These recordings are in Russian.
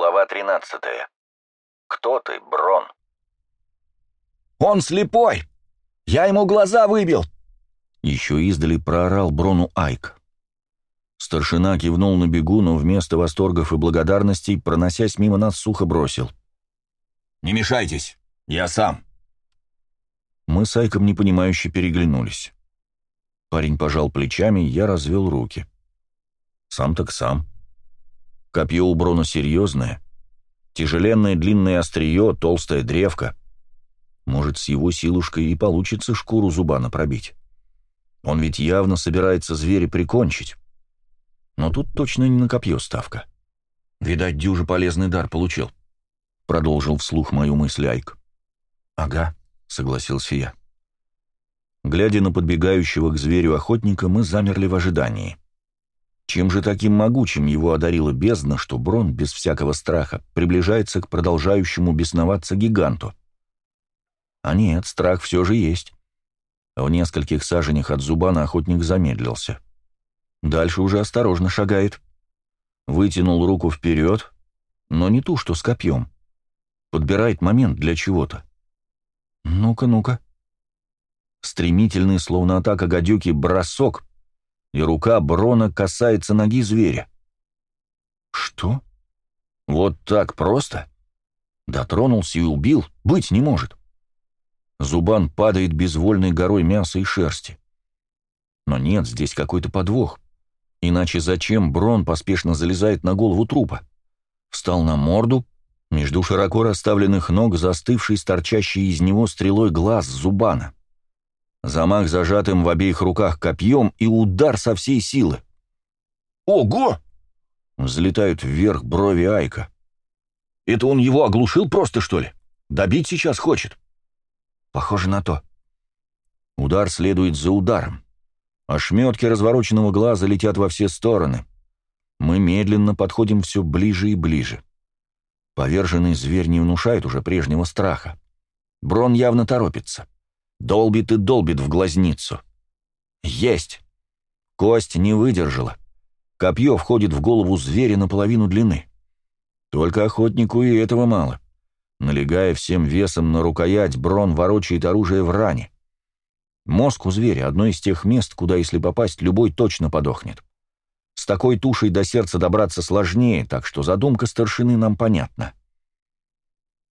Глава 13. Кто ты, Брон? «Он слепой! Я ему глаза выбил!» Еще издали проорал Брону Айк. Старшина кивнул на бегу, но вместо восторгов и благодарностей, проносясь мимо нас, сухо бросил. «Не мешайтесь, я сам». Мы с Айком непонимающе переглянулись. Парень пожал плечами, я развел руки. Сам так сам. Копье у Брона серьезное. Тяжеленное длинное острие, толстая древка. Может, с его силушкой и получится шкуру зубана пробить. Он ведь явно собирается зверя прикончить. Но тут точно не на копье ставка. Видать, дюже полезный дар получил. Продолжил вслух мою мысль Айк. «Ага», — согласился я. Глядя на подбегающего к зверю охотника, мы замерли в ожидании. Чем же таким могучим его одарила бездна, что Брон, без всякого страха, приближается к продолжающему бесноваться гиганту? А нет, страх все же есть. В нескольких саженях от Зубана охотник замедлился. Дальше уже осторожно шагает. Вытянул руку вперед, но не ту, что с копьем. Подбирает момент для чего-то. Ну-ка, ну-ка. Стремительный, словно атака гадюки, бросок, и рука Брона касается ноги зверя. Что? Вот так просто? Дотронулся и убил? Быть не может. Зубан падает безвольной горой мяса и шерсти. Но нет, здесь какой-то подвох. Иначе зачем Брон поспешно залезает на голову трупа? Встал на морду, между широко расставленных ног застывший с торчащей из него стрелой глаз Зубана. Замах зажатым в обеих руках копьем и удар со всей силы. «Ого!» — взлетают вверх брови Айка. «Это он его оглушил просто, что ли? Добить сейчас хочет?» «Похоже на то». Удар следует за ударом. Ошметки развороченного глаза летят во все стороны. Мы медленно подходим все ближе и ближе. Поверженный зверь не внушает уже прежнего страха. Брон явно торопится. Долбит и долбит в глазницу. Есть! Кость не выдержала. Копье входит в голову зверя наполовину длины. Только охотнику и этого мало. Налегая всем весом на рукоять, Брон ворочает оружие в ране. Мозг у зверя — одно из тех мест, куда, если попасть, любой точно подохнет. С такой тушей до сердца добраться сложнее, так что задумка старшины нам понятна.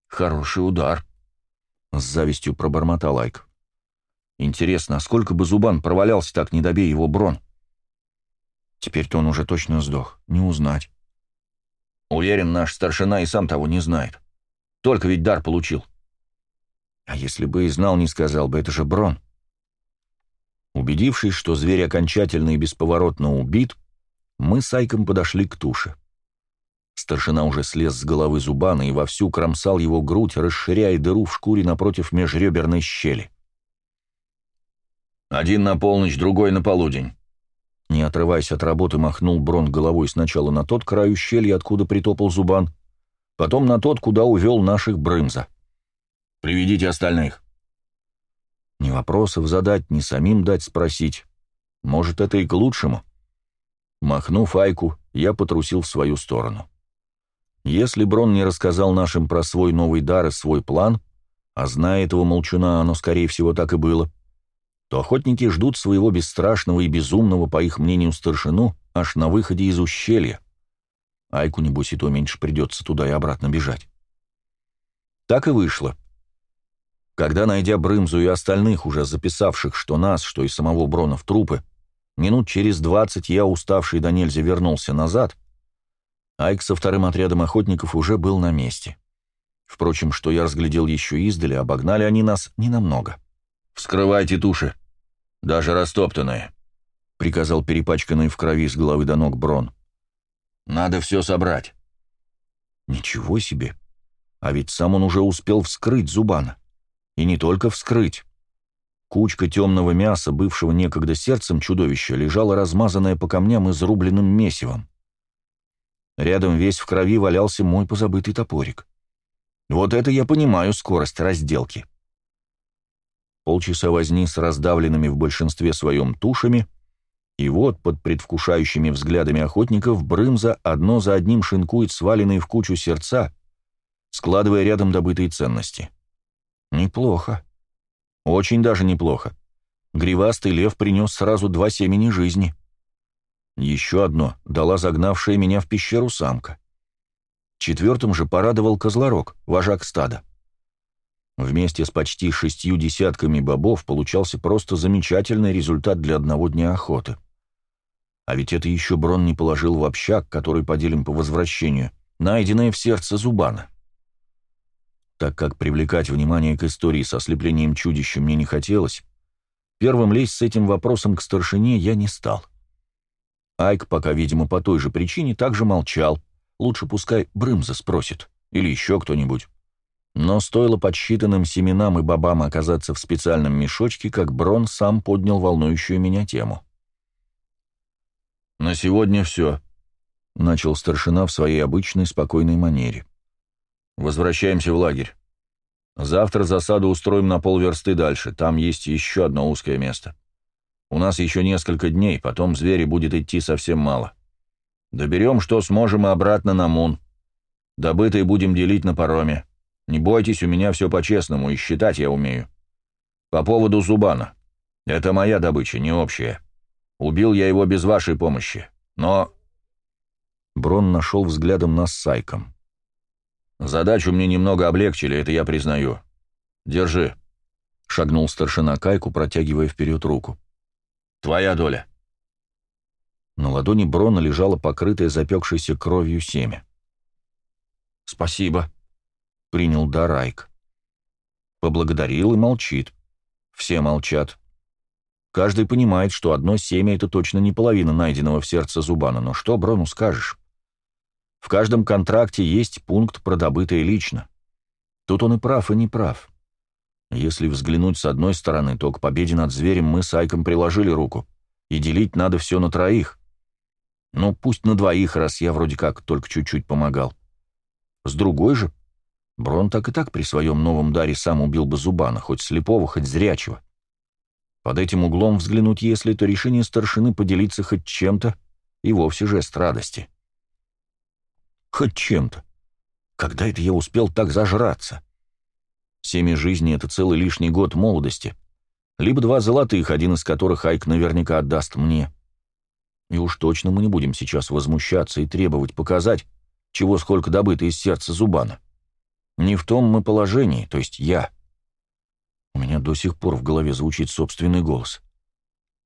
«Хороший удар», — с завистью пробормотал Айк. Интересно, а сколько бы Зубан провалялся так, не добей его Брон? Теперь-то он уже точно сдох, не узнать. Уверен, наш старшина и сам того не знает. Только ведь дар получил. А если бы и знал, не сказал бы, это же Брон. Убедившись, что зверь окончательно и бесповоротно убит, мы с Айком подошли к туше. Старшина уже слез с головы Зубана и вовсю кромсал его грудь, расширяя дыру в шкуре напротив межреберной щели. «Один на полночь, другой на полудень». Не отрываясь от работы, махнул Брон головой сначала на тот край ущелья, откуда притопал Зубан, потом на тот, куда увел наших Брымза. «Приведите остальных». Ни вопросов задать, ни самим дать спросить. Может, это и к лучшему. Махнув Айку, я потрусил в свою сторону. Если Брон не рассказал нашим про свой новый дар и свой план, а зная этого молчуна, оно, скорее всего, так и было, то охотники ждут своего бесстрашного и безумного, по их мнению, старшину аж на выходе из ущелья. Айку, небось, и то меньше придется туда и обратно бежать. Так и вышло. Когда, найдя Брымзу и остальных, уже записавших, что нас, что и самого Брона в трупы, минут через двадцать я, уставший до нельзя, вернулся назад, Айк со вторым отрядом охотников уже был на месте. Впрочем, что я разглядел еще издали, обогнали они нас ненамного. «Вскрывайте туши, даже растоптанные», — приказал перепачканный в крови с головы до ног Брон. «Надо все собрать». «Ничего себе! А ведь сам он уже успел вскрыть Зубана. И не только вскрыть. Кучка темного мяса, бывшего некогда сердцем чудовища, лежала размазанная по камням изрубленным месивом. Рядом весь в крови валялся мой позабытый топорик. Вот это я понимаю скорость разделки. Полчаса возни с раздавленными в большинстве своем тушами, И вот, под предвкушающими взглядами охотников, Брымза одно за одним шинкует сваленные в кучу сердца, складывая рядом добытые ценности. Неплохо. Очень даже неплохо. Гривастый лев принес сразу два семени жизни. Еще одно дала загнавшая меня в пещеру самка. Четвертым же порадовал козлорог, вожак стада. Вместе с почти шестью десятками бобов получался просто замечательный результат для одного дня охоты. А ведь это еще Брон не положил в общак, который поделим по возвращению, найденное в сердце Зубана. Так как привлекать внимание к истории со ослеплением чудища мне не хотелось, первым лезть с этим вопросом к старшине я не стал. Айк, пока, видимо, по той же причине, также молчал. Лучше пускай Брымза спросит. Или еще кто-нибудь. Но стоило подсчитанным семенам и бобам оказаться в специальном мешочке, как Брон сам поднял волнующую меня тему. «На сегодня все», — начал старшина в своей обычной спокойной манере. «Возвращаемся в лагерь. Завтра засаду устроим на полверсты дальше, там есть еще одно узкое место. У нас еще несколько дней, потом звери будет идти совсем мало. Доберем, что сможем, и обратно на Мун. Добытые будем делить на пароме. Не бойтесь, у меня все по-честному, и считать я умею. По поводу Зубана. Это моя добыча, не общая. Убил я его без вашей помощи. Но...» Брон нашел взглядом нас с Сайком. «Задачу мне немного облегчили, это я признаю. Держи», — шагнул старшина Кайку, протягивая вперед руку. «Твоя доля». На ладони Брона лежало покрытое запекшейся кровью семя. «Спасибо», — принял Дарайк. Поблагодарил и молчит. Все молчат. Каждый понимает, что одно семя — это точно не половина найденного в сердце Зубана, но что Брону скажешь? В каждом контракте есть пункт про добытое лично. Тут он и прав, и не прав. Если взглянуть с одной стороны, то к победе над зверем мы с Айком приложили руку, и делить надо все на троих. Ну, пусть на двоих, раз я вроде как только чуть-чуть помогал. С другой же, Брон так и так при своем новом даре сам убил бы Зубана, хоть слепого, хоть зрячего. Под этим углом взглянуть, если то решение старшины поделиться хоть чем-то, и вовсе жест радости. Хоть чем-то. Когда это я успел так зажраться? Семя жизни — это целый лишний год молодости. Либо два золотых, один из которых Айк наверняка отдаст мне. И уж точно мы не будем сейчас возмущаться и требовать показать, чего сколько добыто из сердца Зубана. Не в том мы положении, то есть я. У меня до сих пор в голове звучит собственный голос.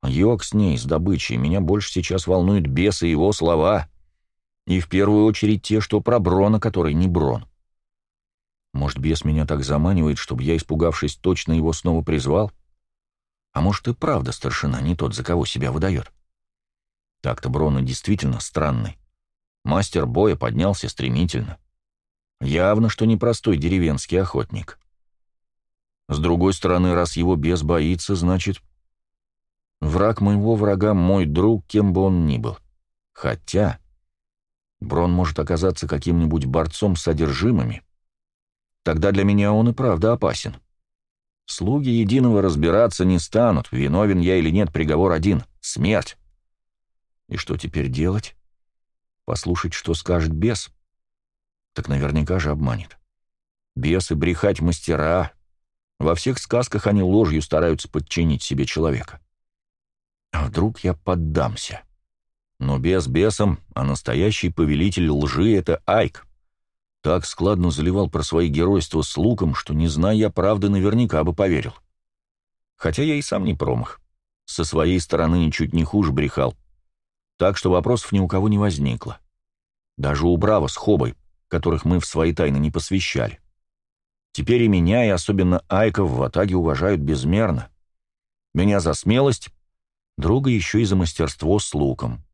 Йог с ней, с добычей, меня больше сейчас волнует бес и его слова. И в первую очередь те, что про Брона, который не Брон. Может, бес меня так заманивает, чтобы я, испугавшись, точно его снова призвал? А может, и правда старшина не тот, за кого себя выдает? Так-то Брона действительно странный. Мастер боя поднялся стремительно. Явно, что непростой деревенский охотник. С другой стороны, раз его бес боится, значит... Враг моего врага — мой друг, кем бы он ни был. Хотя... Брон может оказаться каким-нибудь борцом с содержимыми. Тогда для меня он и правда опасен. Слуги единого разбираться не станут, виновен я или нет, приговор один — смерть. И что теперь делать? Послушать, что скажет бес? Так наверняка же обманет. Бесы брехать мастера. Во всех сказках они ложью стараются подчинить себе человека. А вдруг я поддамся? Но без бесом, а настоящий повелитель лжи — это Айк. Так складно заливал про свои геройства с луком, что, не зная я правды, наверняка бы поверил. Хотя я и сам не промах. Со своей стороны ничуть не хуже брехал. Так что вопросов ни у кого не возникло. Даже у Браво с Хобой, которых мы в свои тайны не посвящали. Теперь и меня, и особенно Айков в Атаге уважают безмерно. Меня за смелость, друга еще и за мастерство с луком.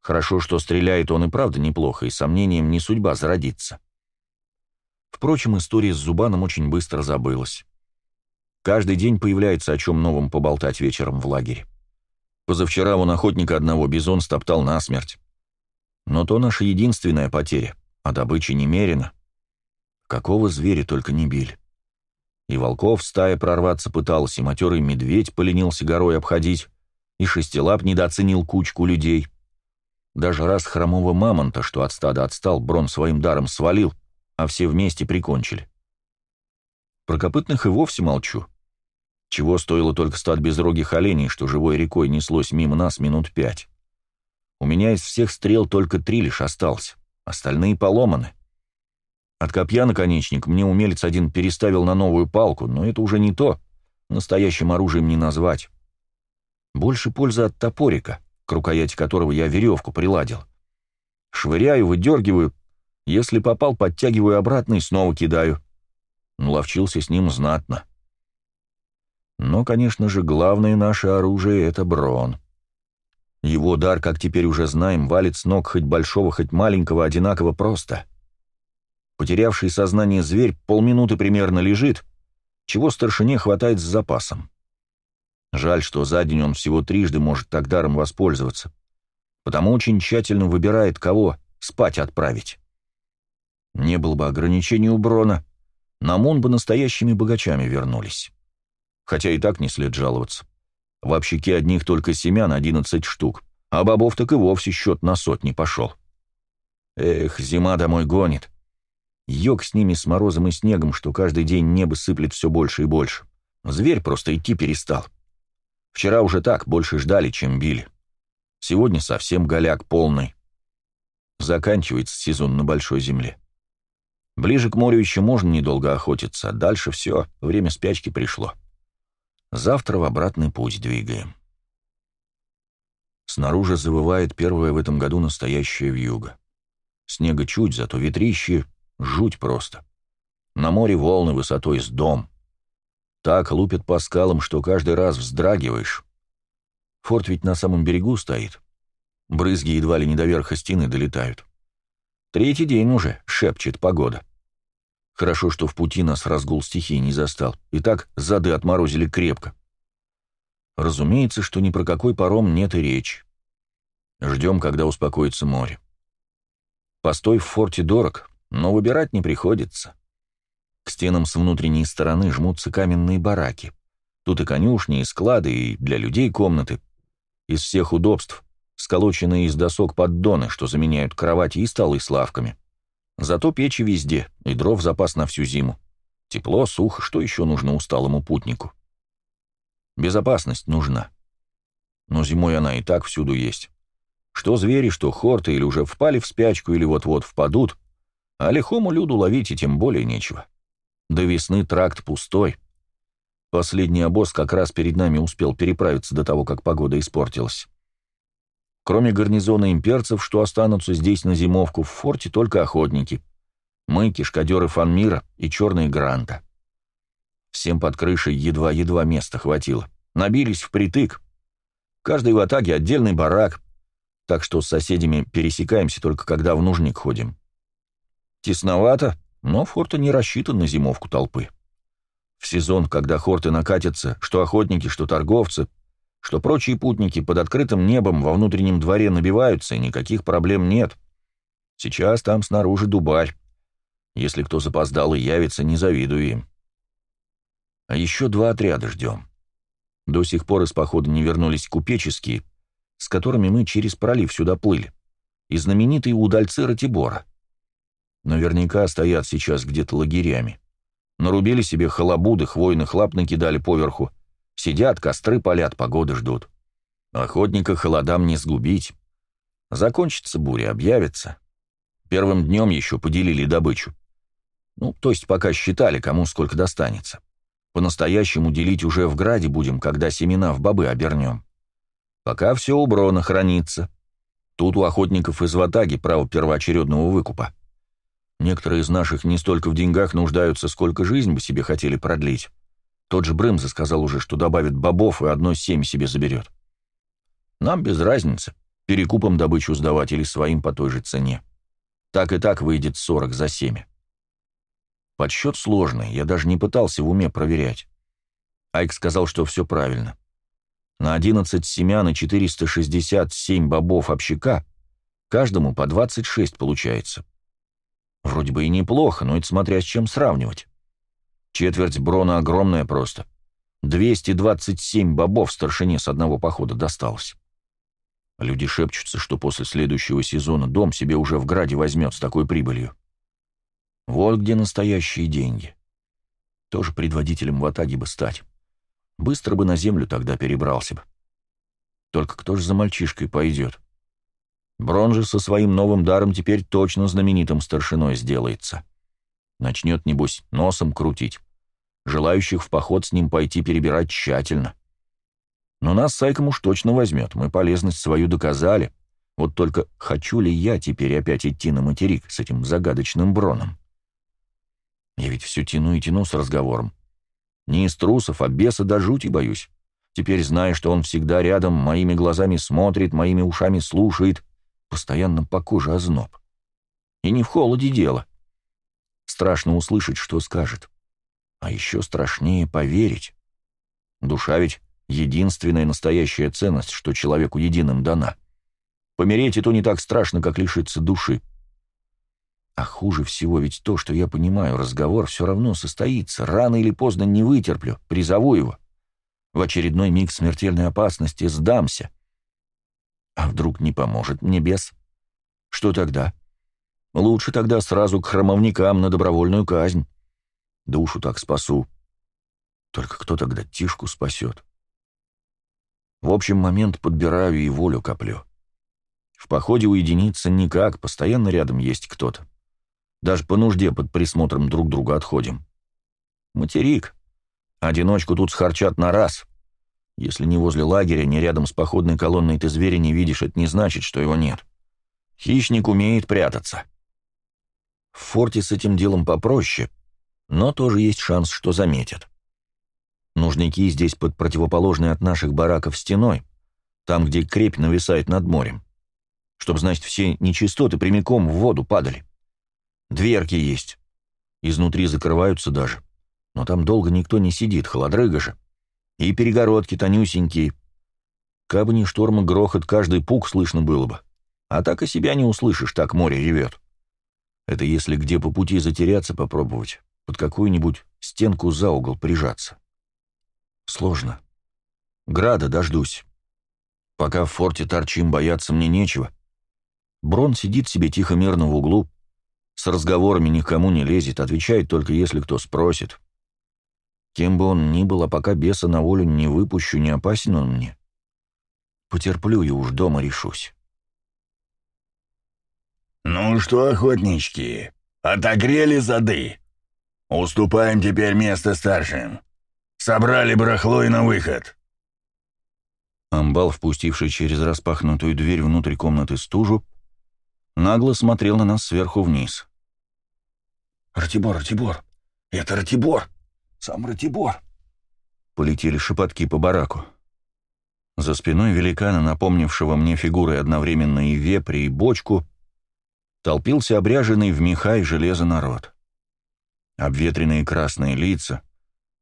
Хорошо, что стреляет он и правда неплохо, и сомнением не судьба зародиться. Впрочем, история с Зубаном очень быстро забылась. Каждый день появляется о чем новом поболтать вечером в лагере. Позавчера вон охотника одного бизон стоптал насмерть. Но то наша единственная потеря — а добычи немерено. Какого зверя только не били. И волков стая прорваться пыталась, и матерый медведь поленился горой обходить, И шестилап недооценил кучку людей. Даже раз хромого мамонта, что от стада отстал, Брон своим даром свалил, а все вместе прикончили. Про копытных и вовсе молчу. Чего стоило только стад безрогих оленей, что живой рекой неслось мимо нас минут пять. У меня из всех стрел только три лишь осталось, остальные поломаны. От копья наконечник мне умелец один переставил на новую палку, но это уже не то, настоящим оружием не назвать. Больше пользы от топорика, к рукояти которого я веревку приладил. Швыряю, выдергиваю, если попал, подтягиваю обратно и снова кидаю. Ловчился с ним знатно. Но, конечно же, главное наше оружие — это брон. Его дар, как теперь уже знаем, валит с ног хоть большого, хоть маленького одинаково просто. Потерявший сознание зверь полминуты примерно лежит, чего старшине хватает с запасом. Жаль, что за день он всего трижды может так даром воспользоваться, потому очень тщательно выбирает, кого спать отправить. Не было бы ограничений у Брона, на Мун бы настоящими богачами вернулись. Хотя и так не след жаловаться. В общаке одних только семян одиннадцать штук, а бобов так и вовсе счет на сотни пошел. Эх, зима домой гонит. Йог с ними с морозом и снегом, что каждый день небо сыплет все больше и больше. Зверь просто идти перестал. Вчера уже так, больше ждали, чем били. Сегодня совсем голяк полный. Заканчивается сезон на Большой Земле. Ближе к морю еще можно недолго охотиться, а дальше все, время спячки пришло. Завтра в обратный путь двигаем. Снаружи завывает первая в этом году настоящая вьюга. Снега чуть, зато ветрище — жуть просто. На море волны высотой с дом. Так лупят по скалам, что каждый раз вздрагиваешь. Форт ведь на самом берегу стоит. Брызги едва ли не до верха стены долетают. Третий день уже, шепчет погода. Хорошо, что в пути нас разгул стихии не застал. И так зады отморозили крепко. Разумеется, что ни про какой паром нет и речи. Ждем, когда успокоится море. Постой в форте дорог, но выбирать не приходится. К стенам с внутренней стороны жмутся каменные бараки. Тут и конюшни, и склады, и для людей комнаты. Из всех удобств сколоченные из досок поддоны, что заменяют кровати и столы с лавками. Зато печи везде, и дров запас на всю зиму. Тепло, сухо, что еще нужно усталому путнику? Безопасность нужна. Но зимой она и так всюду есть. Что звери, что хорты, или уже впали в спячку, или вот-вот впадут, а лихому люду ловить и тем более нечего. До весны тракт пустой. Последний обоз как раз перед нами успел переправиться до того, как погода испортилась. Кроме гарнизона имперцев, что останутся здесь на зимовку, в форте только охотники. Мы, кишкадеры Фанмира и черные Гранта. Всем под крышей едва-едва места хватило. Набились впритык. Каждый в атаге отдельный барак, так что с соседями пересекаемся только когда в нужник ходим. Тесновато, но форта не рассчитан на зимовку толпы. В сезон, когда хорты накатятся, что охотники, что торговцы, что прочие путники под открытым небом во внутреннем дворе набиваются, и никаких проблем нет. Сейчас там снаружи дубарь. Если кто запоздал и явится, не завидую им. А еще два отряда ждем. До сих пор из похода не вернулись купеческие, с которыми мы через пролив сюда плыли, и знаменитые удальцы Ратибора. Наверняка стоят сейчас где-то лагерями. Нарубили себе халабуды, хвойных лап накидали поверху, Сидят, костры палят, погоды ждут. Охотника холодам не сгубить. Закончится буря, объявится. Первым днем еще поделили добычу. Ну, то есть пока считали, кому сколько достанется. По-настоящему делить уже в граде будем, когда семена в бобы обернем. Пока все у Брона хранится. Тут у охотников из Ватаги право первоочередного выкупа. Некоторые из наших не столько в деньгах нуждаются, сколько жизнь бы себе хотели продлить. Тот же Брымза сказал уже, что добавит бобов и одно семь себе заберет. Нам без разницы, перекупом добычу сдавать или своим по той же цене. Так и так выйдет 40 за семя. Подсчет сложный, я даже не пытался в уме проверять. Айк сказал, что все правильно. На 11 семян и 467 бобов общака каждому по 26 получается. Вроде бы и неплохо, но это смотря с чем сравнивать. Четверть брона огромная просто. 227 бобов старшине с одного похода досталось. Люди шепчутся, что после следующего сезона дом себе уже в граде возьмет с такой прибылью. Вот где настоящие деньги. Тоже предводителем в Атаге бы стать. Быстро бы на землю тогда перебрался бы. Только кто же за мальчишкой пойдет? Брон же со своим новым даром теперь точно знаменитым старшиной сделается. Начнет, небось, носом крутить. Желающих в поход с ним пойти перебирать тщательно. Но нас с Айком уж точно возьмет, мы полезность свою доказали. Вот только хочу ли я теперь опять идти на материк с этим загадочным Броном? Я ведь все тяну и тяну с разговором. Не из трусов, а беса до жути боюсь. Теперь, зная, что он всегда рядом, моими глазами смотрит, моими ушами слушает, постоянно по коже озноб. И не в холоде дело. Страшно услышать, что скажет. А еще страшнее поверить. Душа ведь единственная настоящая ценность, что человеку единым дана. Помереть и то не так страшно, как лишиться души. А хуже всего ведь то, что я понимаю, разговор все равно состоится. Рано или поздно не вытерплю, призову его в очередной миг смертельной опасности сдамся. А вдруг не поможет мне бес? Что тогда? Лучше тогда сразу к храмовникам на добровольную казнь. Душу так спасу. Только кто тогда Тишку спасет? В общем, момент подбираю и волю коплю. В походе уединиться никак, постоянно рядом есть кто-то. Даже по нужде под присмотром друг друга отходим. Материк. Одиночку тут схарчат на раз. Если не возле лагеря, не рядом с походной колонной ты зверя не видишь, это не значит, что его нет. Хищник умеет прятаться. В форте с этим делом попроще, но тоже есть шанс, что заметят. Нужники здесь под противоположной от наших бараков стеной, там, где крепь нависает над морем. Чтоб, значит, все нечистоты прямиком в воду падали. Дверки есть. Изнутри закрываются даже но там долго никто не сидит, холодрыга же. И перегородки тонюсенькие. Кабы не шторм и грохот, каждый пук слышно было бы. А так и себя не услышишь, так море ревет. Это если где по пути затеряться попробовать, под какую-нибудь стенку за угол прижаться. Сложно. Града дождусь. Пока в форте торчим, бояться мне нечего. Брон сидит себе тихо-мирно в углу, с разговорами никому не лезет, отвечает только если кто спросит. Кем бы он ни был, а пока беса на волю не выпущу, не опасен он мне. Потерплю и уж дома решусь. «Ну что, охотнички, отогрели зады? Уступаем теперь место старшим. Собрали барахло и на выход». Амбал, впустивший через распахнутую дверь внутрь комнаты стужу, нагло смотрел на нас сверху вниз. «Ратибор, Ратибор! Это Ратибор!» Сам Ратибор!» Полетели шепотки по бараку. За спиной великана, напомнившего мне фигурой одновременно и вепри, и бочку, толпился обряженный в меха и железо народ. Обветренные красные лица,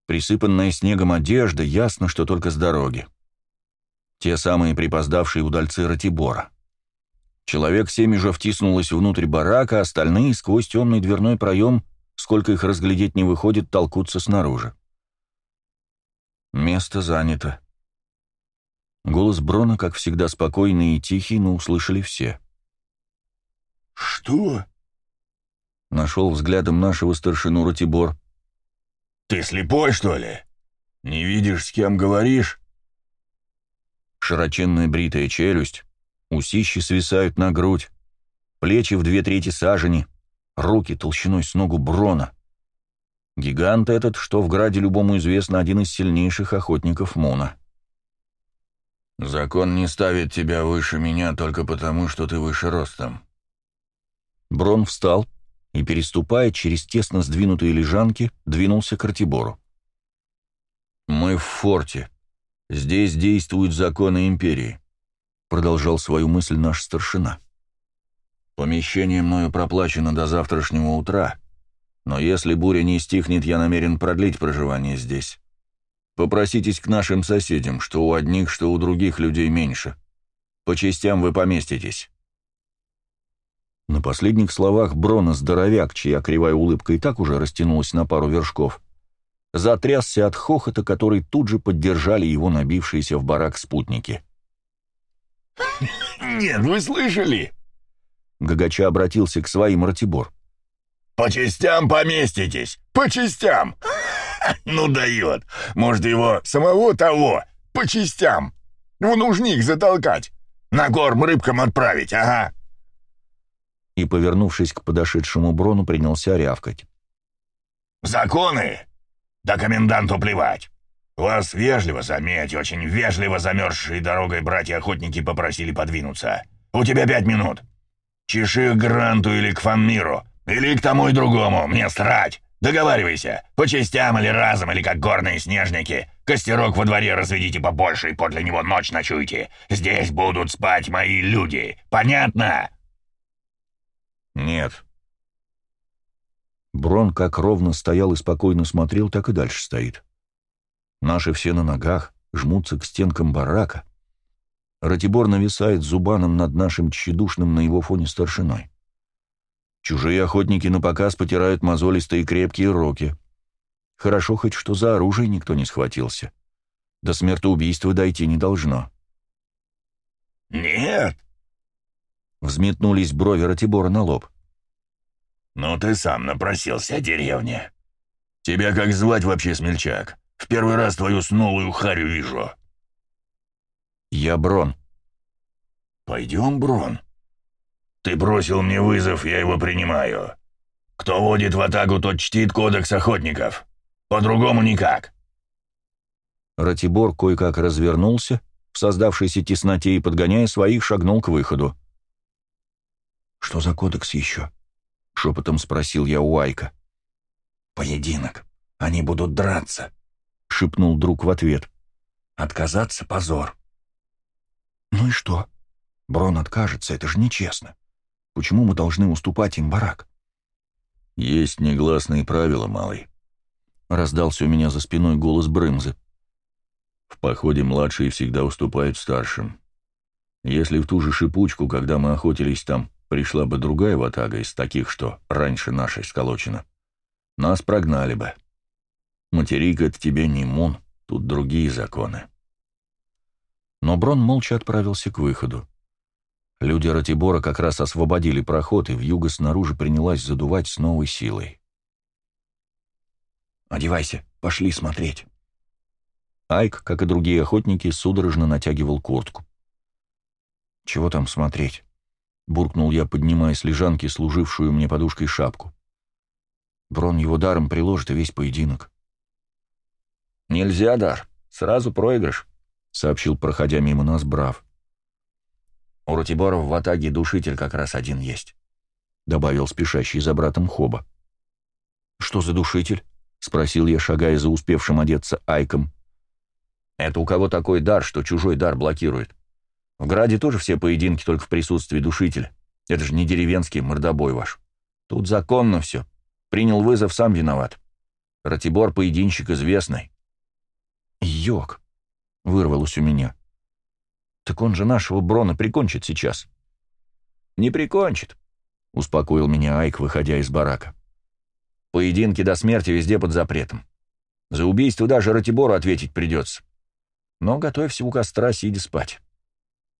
присыпанная снегом одежда, ясно, что только с дороги. Те самые припоздавшие удальцы Ратибора. Человек семь уже втиснулось внутрь барака, остальные сквозь темный дверной проем сколько их разглядеть не выходит, толкутся снаружи. Место занято. Голос Брона, как всегда, спокойный и тихий, но услышали все. «Что?» — нашел взглядом нашего старшину Ратибор. «Ты слепой, что ли? Не видишь, с кем говоришь?» Широченная бритая челюсть, усищи свисают на грудь, плечи в две трети сажени — руки толщиной с ногу Брона. Гигант этот, что в Граде любому известно, один из сильнейших охотников Муна. «Закон не ставит тебя выше меня только потому, что ты выше ростом». Брон встал и, переступая через тесно сдвинутые лежанки, двинулся к Артибору. «Мы в форте. Здесь действуют законы Империи», — продолжал свою мысль наш старшина. Помещение мною проплачено до завтрашнего утра, но если буря не стихнет, я намерен продлить проживание здесь. Попроситесь к нашим соседям, что у одних, что у других людей меньше. По частям вы поместитесь». На последних словах Брона здоровяк, чья кривая улыбка и так уже растянулась на пару вершков, затрясся от хохота, который тут же поддержали его набившиеся в барак спутники. «Нет, вы слышали?» Гагача обратился к своим Ратибор. «По частям поместитесь! По частям! Ну дает! Может, его самого того по частям! В нужник затолкать! На корм рыбкам отправить, ага!» И, повернувшись к подошедшему Брону, принялся рявкать. «Законы? Да коменданту плевать! Вас вежливо, заметь, очень вежливо замерзшие дорогой братья-охотники попросили подвинуться. У тебя пять минут. Чеши к Гранту или к Фанмиру, или к тому и другому, мне срать. Договаривайся, по частям или разом, или как горные снежники. Костерок во дворе разведите побольше и подле него ночь ночуйте. Здесь будут спать мои люди. Понятно?» «Нет». Брон как ровно стоял и спокойно смотрел, так и дальше стоит. Наши все на ногах, жмутся к стенкам барака. Ратибор нависает зубаном над нашим тщедушным на его фоне старшиной. Чужие охотники на показ потирают мозолистые крепкие руки. Хорошо хоть, что за оружие никто не схватился. До смертоубийства дойти не должно. «Нет!» Взметнулись брови Ратибора на лоб. «Ну ты сам напросился, деревня. Тебя как звать вообще, смельчак? В первый раз твою снулую харю вижу». «Я Брон». «Пойдем, Брон. Ты бросил мне вызов, я его принимаю. Кто водит в атаку, тот чтит кодекс охотников. По-другому никак». Ратибор кое-как развернулся, в создавшейся тесноте и, подгоняя своих, шагнул к выходу. «Что за кодекс еще?» — шепотом спросил я у Айка. «Поединок. Они будут драться», — шепнул друг в ответ. «Отказаться — позор». «Ну и что? Брон откажется, это же нечестно. Почему мы должны уступать им барак?» «Есть негласные правила, малый», — раздался у меня за спиной голос Брымзы. «В походе младшие всегда уступают старшим. Если в ту же шипучку, когда мы охотились там, пришла бы другая ватага из таких, что раньше нашей сколочена, нас прогнали бы. Материк — это тебе не мун, тут другие законы». Но Брон молча отправился к выходу. Люди Ратибора как раз освободили проход, и вьюга снаружи принялась задувать с новой силой. «Одевайся, пошли смотреть». Айк, как и другие охотники, судорожно натягивал куртку. «Чего там смотреть?» — буркнул я, поднимая с лежанки служившую мне подушкой шапку. Брон его даром приложит и весь поединок. «Нельзя, дар. Сразу проигрыш», — сообщил, проходя мимо нас, Брав. «У Ратиборов в Атаге душитель как раз один есть», — добавил спешащий за братом Хоба. «Что за душитель?» — спросил я, шагая за успевшим одеться Айком. «Это у кого такой дар, что чужой дар блокирует? В Граде тоже все поединки только в присутствии душителя. Это же не деревенский мордобой ваш. Тут законно все. Принял вызов, сам виноват. Ратибор — поединщик известный». «Йок!» — вырвалось у меня. Так он же нашего Брона прикончит сейчас. Не прикончит, успокоил меня Айк, выходя из барака. Поединки до смерти везде под запретом. За убийство даже Ратибору ответить придется. Но готовься у костра, сидя спать.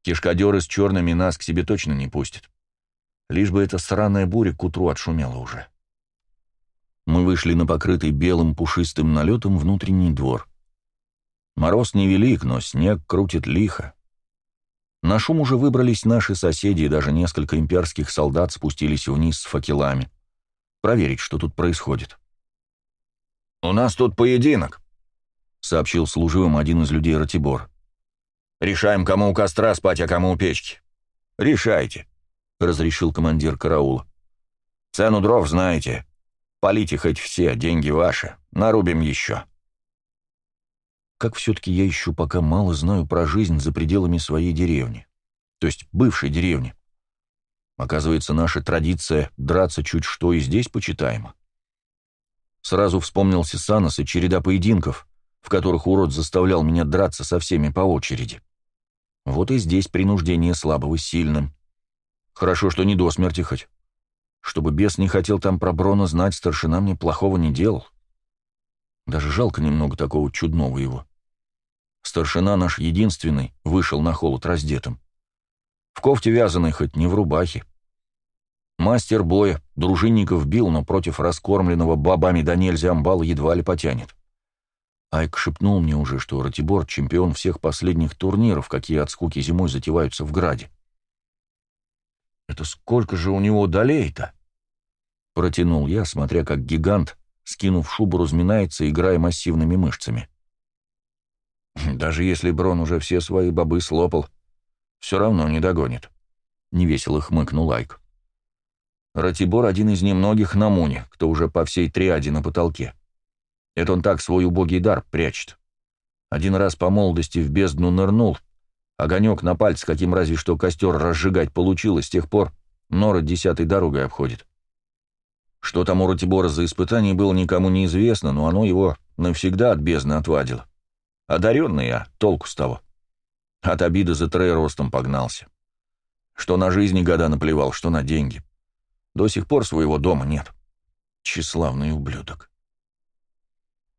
Кишкадеры с черными нас к себе точно не пустят. Лишь бы эта сраная буря к утру отшумела уже. Мы вышли на покрытый белым пушистым налетом внутренний двор. Мороз невелик, но снег крутит лихо. На шум уже выбрались наши соседи, и даже несколько имперских солдат спустились вниз с факелами. Проверить, что тут происходит. «У нас тут поединок», — сообщил служивым один из людей Ратибор. «Решаем, кому у костра спать, а кому у печки». «Решайте», — разрешил командир караула. «Цену дров знаете. Полите хоть все, деньги ваши. Нарубим еще» как все-таки я еще пока мало знаю про жизнь за пределами своей деревни, то есть бывшей деревни. Оказывается, наша традиция драться чуть что и здесь почитаема. Сразу вспомнился Санос и череда поединков, в которых урод заставлял меня драться со всеми по очереди. Вот и здесь принуждение слабого сильным. Хорошо, что не до смерти хоть. Чтобы бес не хотел там про Брона знать, старшина мне плохого не делал. Даже жалко немного такого чудного его. Старшина наш единственный вышел на холод раздетым. В кофте вязаной, хоть не в рубахе. Мастер боя, дружинников бил, но против раскормленного бабами да нельзя едва ли потянет. Айк шепнул мне уже, что Ратибор — чемпион всех последних турниров, какие от скуки зимой затеваются в Граде. «Это сколько же у него долей-то?» Протянул я, смотря как гигант, скинув шубу, разминается, играя массивными мышцами. «Даже если Брон уже все свои бобы слопал, все равно не догонит», — невесело хмыкнул Айк. Ратибор один из немногих на Муне, кто уже по всей триаде на потолке. Это он так свой убогий дар прячет. Один раз по молодости в бездну нырнул, огонек на пальце, каким разве что костер разжигать получилось, с тех пор Нора десятой дорогой обходит. Что там у Ратибора за испытание было, никому не известно, но оно его навсегда от бездны отвадило. Одаренный я, толку с того. От обиды за Трей ростом погнался. Что на жизни года наплевал, что на деньги. До сих пор своего дома нет. Тщеславный ублюдок.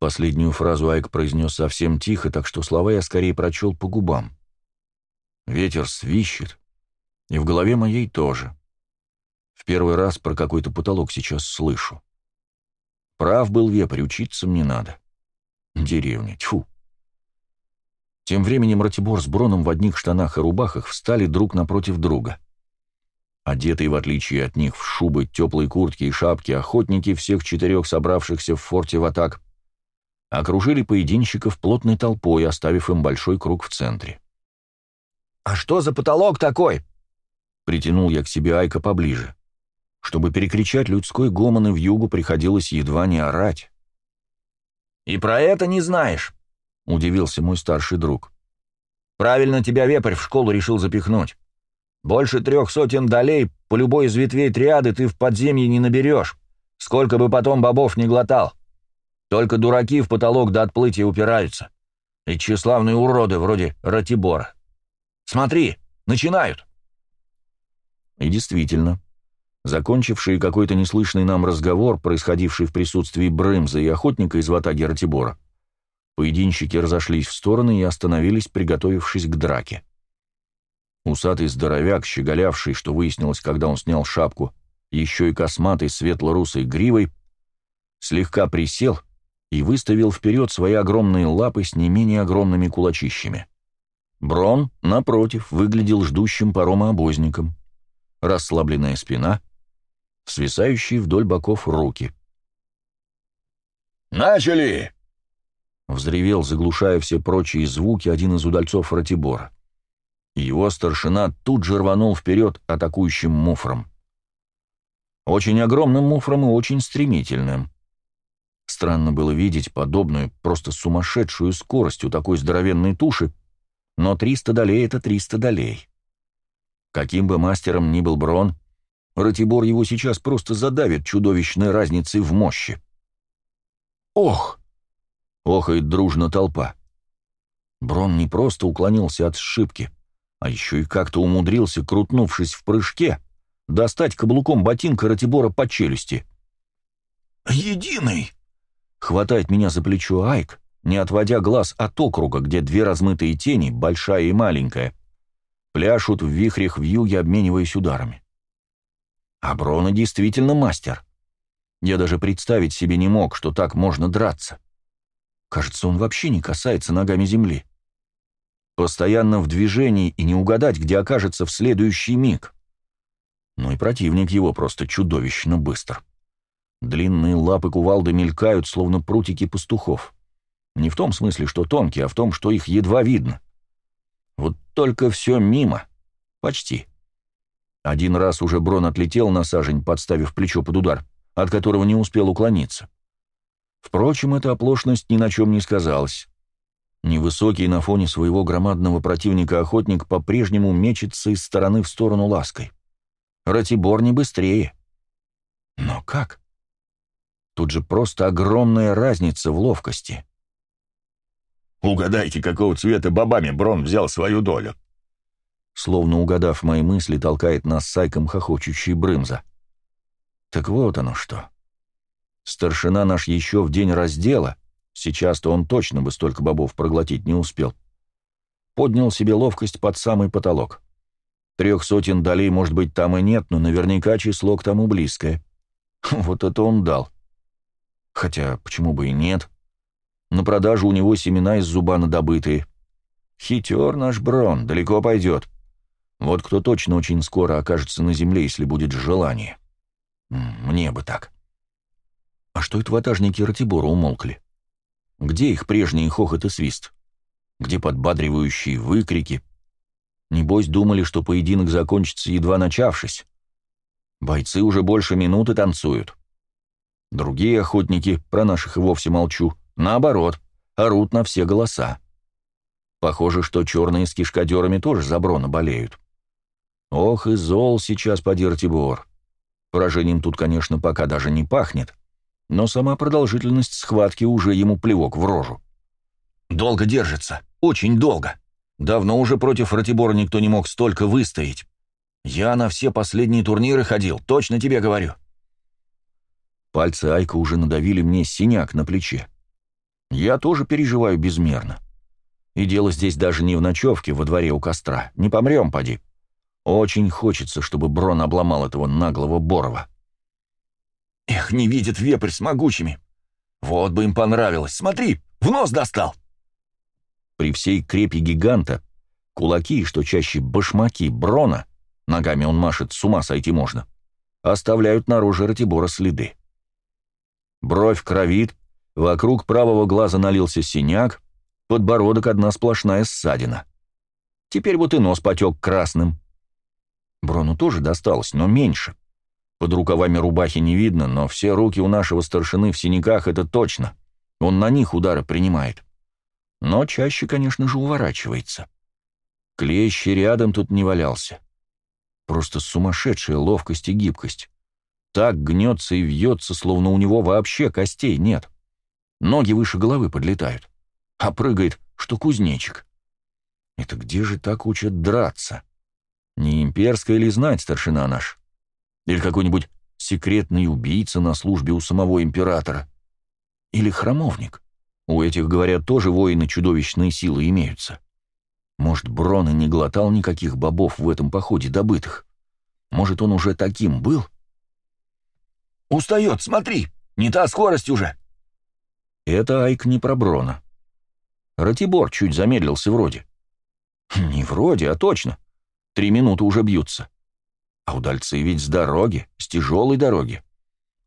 Последнюю фразу Айк произнес совсем тихо, так что слова я скорее прочел по губам. Ветер свищет, и в голове моей тоже. В первый раз про какой-то потолок сейчас слышу. Прав был вепрь, учиться мне надо. Деревня, тьфу. Тем временем Ратибор с Броном в одних штанах и рубахах встали друг напротив друга. Одетые, в отличие от них, в шубы, теплые куртки и шапки, охотники всех четырех собравшихся в форте в атак окружили поединщиков плотной толпой, оставив им большой круг в центре. «А что за потолок такой?» Притянул я к себе Айка поближе. Чтобы перекричать людской гомон и в югу приходилось едва не орать. «И про это не знаешь?» — удивился мой старший друг. «Правильно тебя вепрь в школу решил запихнуть. Больше трех сотен долей по любой из ветвей триады ты в подземье не наберешь, сколько бы потом бобов не глотал. Только дураки в потолок до отплытия упираются. И тщеславные уроды вроде Ратибора. Смотри, начинают!» И действительно, закончивший какой-то неслышный нам разговор, происходивший в присутствии Брымза и охотника из ватаги Ратибора, поединщики разошлись в стороны и остановились, приготовившись к драке. Усатый здоровяк, щеголявший, что выяснилось, когда он снял шапку, еще и косматой светло-русой гривой, слегка присел и выставил вперед свои огромные лапы с не менее огромными кулачищами. Брон, напротив, выглядел ждущим парома обозником. Расслабленная спина, свисающие вдоль боков руки. «Начали!» — взревел, заглушая все прочие звуки, один из удальцов Ратибора. Его старшина тут же рванул вперед атакующим муфром. Очень огромным муфром и очень стремительным. Странно было видеть подобную, просто сумасшедшую скорость у такой здоровенной туши, но 300 долей — это 300 долей. Каким бы мастером ни был Брон, Ратибор его сейчас просто задавит чудовищной разницей в мощи. «Ох!» — охает дружно толпа. Брон не просто уклонился от сшибки, а еще и как-то умудрился, крутнувшись в прыжке, достать каблуком ботинка Ратибора по челюсти. «Единый!» — хватает меня за плечо Айк, не отводя глаз от округа, где две размытые тени, большая и маленькая, пляшут в вихрях в юге, обмениваясь ударами. А Брона действительно мастер. Я даже представить себе не мог, что так можно драться. Кажется, он вообще не касается ногами земли. Постоянно в движении и не угадать, где окажется в следующий миг. Ну и противник его просто чудовищно быстр. Длинные лапы кувалды мелькают, словно прутики пастухов. Не в том смысле, что тонкие, а в том, что их едва видно. Вот только все мимо. Почти. Один раз уже Брон отлетел на сажень, подставив плечо под удар, от которого не успел уклониться. Впрочем, эта оплошность ни на чем не сказалась. Невысокий на фоне своего громадного противника охотник по-прежнему мечется из стороны в сторону лаской. Ратибор не быстрее. Но как? Тут же просто огромная разница в ловкости. «Угадайте, какого цвета бобами Брон взял свою долю?» Словно угадав мои мысли, толкает нас сайком хохочущий Брымза. Так вот оно что. Старшина наш еще в день раздела Сейчас-то он точно бы столько бобов проглотить не успел. Поднял себе ловкость под самый потолок. Трех сотен долей, может быть, там и нет, но наверняка число к тому близкое. Вот это он дал. Хотя, почему бы и нет? На продажу у него семена из зубана добытые. Хитер наш Брон, далеко пойдет. Вот кто точно очень скоро окажется на земле, если будет желание. Мне бы так. А что это ватажники Ратибора умолкли? Где их прежний хохот и свист? Где подбадривающие выкрики? Небось, думали, что поединок закончится, едва начавшись. Бойцы уже больше минуты танцуют. Другие охотники, про наших и вовсе молчу, наоборот, орут на все голоса. Похоже, что черные с кишкадерами тоже за Брона болеют. Ох, и зол сейчас поди Ратибор. Поражением тут, конечно, пока даже не пахнет, но сама продолжительность схватки уже ему плевок в рожу. Долго держится, очень долго. Давно уже против Ратибора никто не мог столько выстоять. Я на все последние турниры ходил, точно тебе говорю. Пальцы Айка уже надавили мне синяк на плече. Я тоже переживаю безмерно. И дело здесь даже не в ночевке во дворе у костра. Не помрем, поди. Очень хочется, чтобы Брон обломал этого наглого Борова. Эх, не видит вепрь с могучими. Вот бы им понравилось. Смотри, в нос достал. При всей крепи гиганта кулаки, что чаще башмаки Брона, ногами он машет, с ума сойти можно, оставляют на Ратибора следы. Бровь кровит, вокруг правого глаза налился синяк, подбородок одна сплошная ссадина. Теперь вот и нос потек красным. Брону тоже досталось, но меньше. Под рукавами рубахи не видно, но все руки у нашего старшины в синяках, это точно. Он на них удары принимает. Но чаще, конечно же, уворачивается. Клещи рядом тут не валялся. Просто сумасшедшая ловкость и гибкость. Так гнется и вьется, словно у него вообще костей нет. Ноги выше головы подлетают. А прыгает, что кузнечик. Это где же так учат драться? Не имперская ли знать старшина наш? Или какой-нибудь секретный убийца на службе у самого императора? Или храмовник? У этих, говорят, тоже воины чудовищные силы имеются. Может, Брон и не глотал никаких бобов в этом походе добытых? Может, он уже таким был? «Устает, смотри! Не та скорость уже!» Это Айк не про Брона. Ратибор чуть замедлился вроде. Не вроде, а точно. Три минуты уже бьются. А удальцы ведь с дороги, с тяжелой дороги.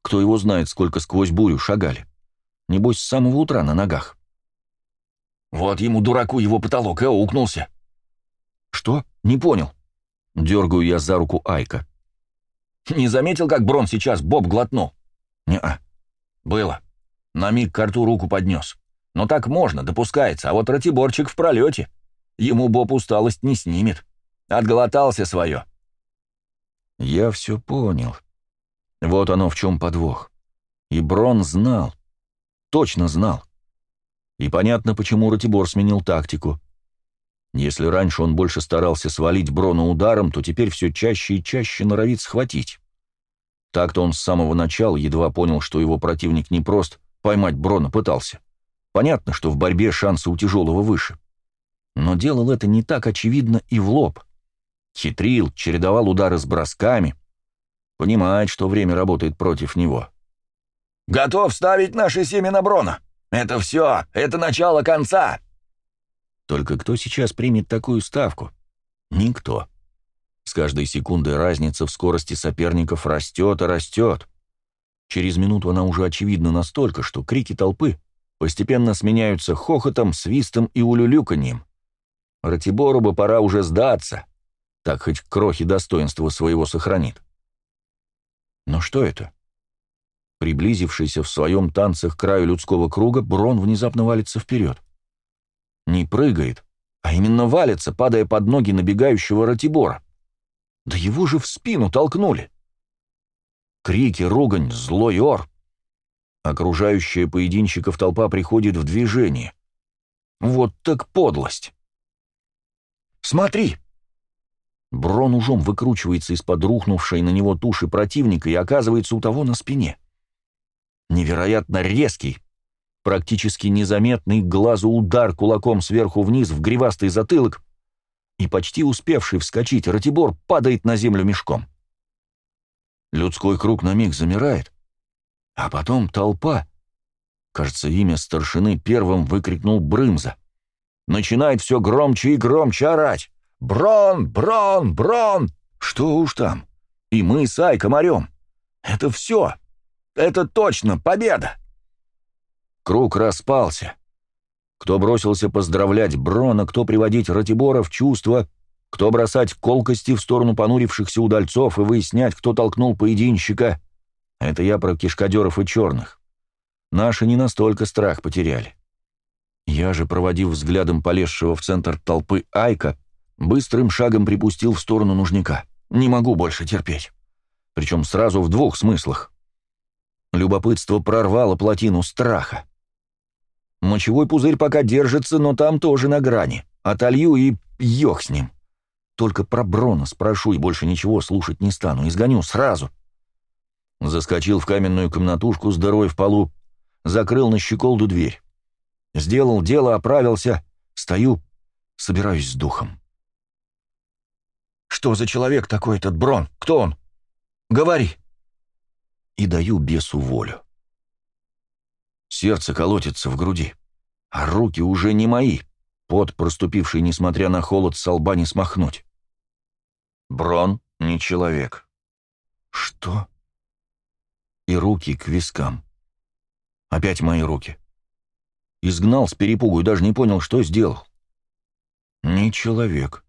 Кто его знает, сколько сквозь бурю шагали. Небось, с самого утра на ногах. Вот ему, дураку, его потолок и аукнулся. Что? Не понял. Дергаю я за руку Айка. Не заметил, как Брон сейчас Боб глотнул? Не-а. Было. На миг к рту руку поднес. Но так можно, допускается, а вот Ратиборчик в пролете. Ему Боб усталость не снимет. Отглотался свое. Я все понял. Вот оно в чем подвох. И Брон знал точно знал. И понятно, почему Ратибор сменил тактику. Если раньше он больше старался свалить Брону ударом, то теперь все чаще и чаще норовит схватить. Так-то он с самого начала едва понял, что его противник не прост, поймать Брона пытался. Понятно, что в борьбе шансы у тяжелого выше. Но делал это не так очевидно и в лоб. Хитрил, чередовал удары с бросками. Понимает, что время работает против него. Готов ставить наши семена Брона. Это все, это начало конца. Только кто сейчас примет такую ставку? Никто. С каждой секундой разница в скорости соперников растет и растет. Через минуту она уже очевидна настолько, что крики толпы постепенно сменяются хохотом, свистом и улюлюканьем. Ратибору бы пора уже сдаться, так хоть крохи достоинства своего сохранит. Но что это? Приблизившийся в своем танце к краю людского круга, Брон внезапно валится вперед. Не прыгает, а именно валится, падая под ноги набегающего Ратибора. Да его же в спину толкнули. Крики, ругань, злой ор. Окружающая поединщиков толпа приходит в движение. Вот так подлость. «Смотри!» Брон ужом выкручивается из-под рухнувшей на него туши противника и оказывается у того на спине невероятно резкий, практически незаметный глазу удар кулаком сверху вниз в гривастый затылок, и почти успевший вскочить Ратибор падает на землю мешком. Людской круг на миг замирает, а потом толпа, кажется, имя старшины первым выкрикнул Брымза, начинает все громче и громче орать. «Брон! Брон! Брон!» Что уж там. И мы с Айком орем. Это все. Это точно победа. Круг распался. Кто бросился поздравлять Брона, кто приводить Ратибора в чувство, кто бросать колкости в сторону понурившихся удальцов и выяснять, кто толкнул поединщика. Это я про кишкадеров и черных. Наши не настолько страх потеряли. Я же, проводив взглядом полезшего в центр толпы Айка, быстрым шагом припустил в сторону нужника. Не могу больше терпеть. Причем сразу в двух смыслах. Любопытство прорвало плотину страха. Мочевой пузырь пока держится, но там тоже на грани. Отолью и ёх с ним. Только про Брона спрошу и больше ничего слушать не стану. Изгоню сразу. Заскочил в каменную комнатушку с дырой в полу, закрыл на щеколду дверь. Сделал дело, оправился, стою, собираюсь с духом. «Что за человек такой этот Брон? Кто он? Говори!» И даю бесу волю. Сердце колотится в груди, а руки уже не мои, пот, проступивший, несмотря на холод, с лба не смахнуть. Брон не человек. Что? И руки к вискам. Опять мои руки. Изгнал с перепугу и даже не понял, что сделал. Не человек.